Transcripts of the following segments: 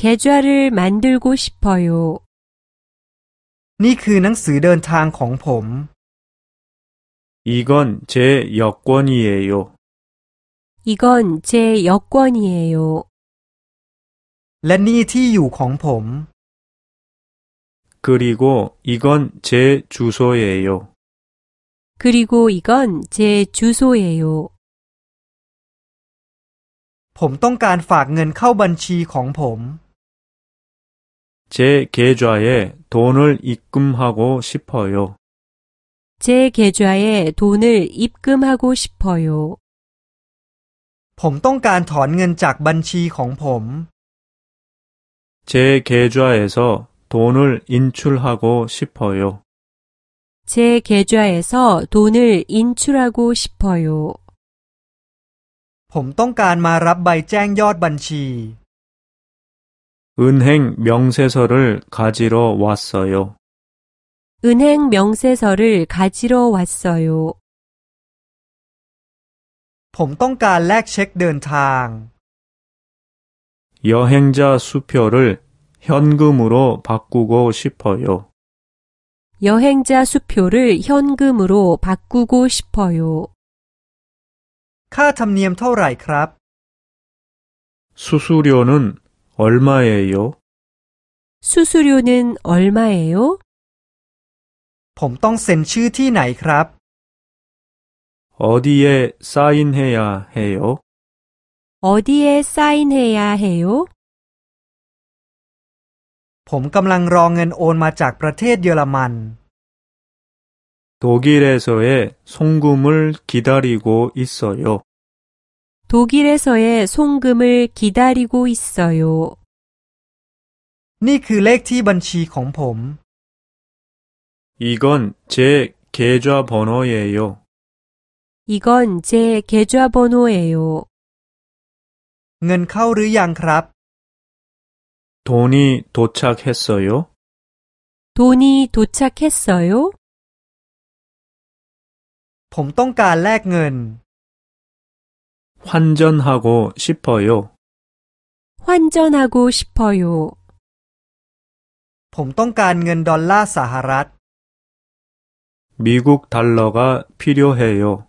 계좌를 만들고 싶어요 นี่คือหนังสือเดินทางของผม 이건 제 여권이에요 이건 제 여권이에요 และนี่ที่อยู่ของผม 그리고 이건 제 주소예요 그리고 이건 제 주소예요 ผมต้องการฝากเงินเข้าบัญชีของผม 제 계좌에 돈을 입금하고 싶어요 제 계좌에 돈을 입금하고 싶어요 ผมต้องการถอนเงินจากบัญชีของผม 제 계좌에서 돈을 인출하고 싶어요 제 계좌에서 돈을 인출하고 싶어요 ผมต้องการมารับใบแจ้งยอดบัญชี 은행 명세서를 가지러 왔어요 은행 명세서를 가지러 왔어요 ผมต้องการแลกเช็คเดินทาง 여행자 수표를 현금으로 바꾸고 싶어요 여행자 수표를 현금으로 바꾸고 싶어요 ค่าธรรมเนียมเท่าไหร่ครับ 수수료는 얼마예요 수수료는 얼마예요 ผมต้องเซ็นชื่อที่ไหนครับ 어디에 사인해야 해요 어디에 사인해야 해요 ผมกำลังรอเงินโอนมาจากประเทศเยอรมัน 독일에서의 송금을 기다리고 있어요 독일에서의 송금을 기다리고 있어요 นี่คือเลขที่บัญชีของผม 이건 제 계좌 번호예요 이건 제 계좌 번호예요 เงินเข้าหรือยังครับ 돈이 도착했어요 돈이 도착했어요 ผมต้องการแลกเงิน 환전하고 싶어요 환전하고 싶어요 ผมต้องการเงินดอลลาร์สหรัฐ 미국 달러가 필요해요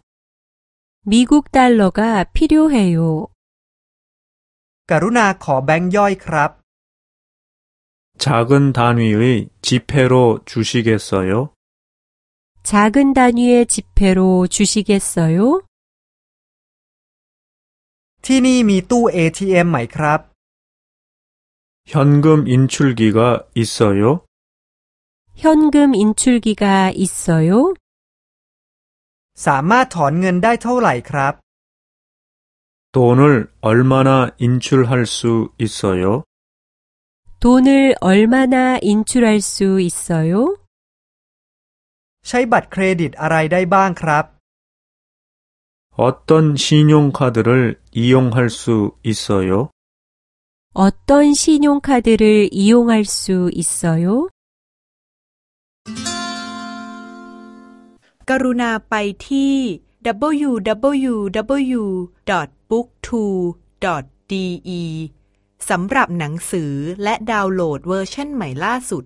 미국 달러가 필요해요 กรุณาขอแบงค์ย่อยครับ 작은 단위의 지폐로 주시겠어요 작은 단위의 지폐로 주시겠어요 ที่นี่มีตู้ ATM ไหมครับ 현금 인출기가 있어요 현금 인출기가 있어요 สามารถถอนเงินได้เท่าไหร่ครับ 돈을 얼마나 인출할 수 있어요 돈을 얼마나 인출할 수 있어요 ใช้บัตรเครดิตอะไรได้บ้างครับ 어떤 신용카드를 이용할 수 있어요 어떤 신용카드를 이용할 수 있어요 กรุณาไปที่ www.booktwo.de สำหรับหนังสือและดาวน์โหลดเวอร์ชันใหม่ล่าสุด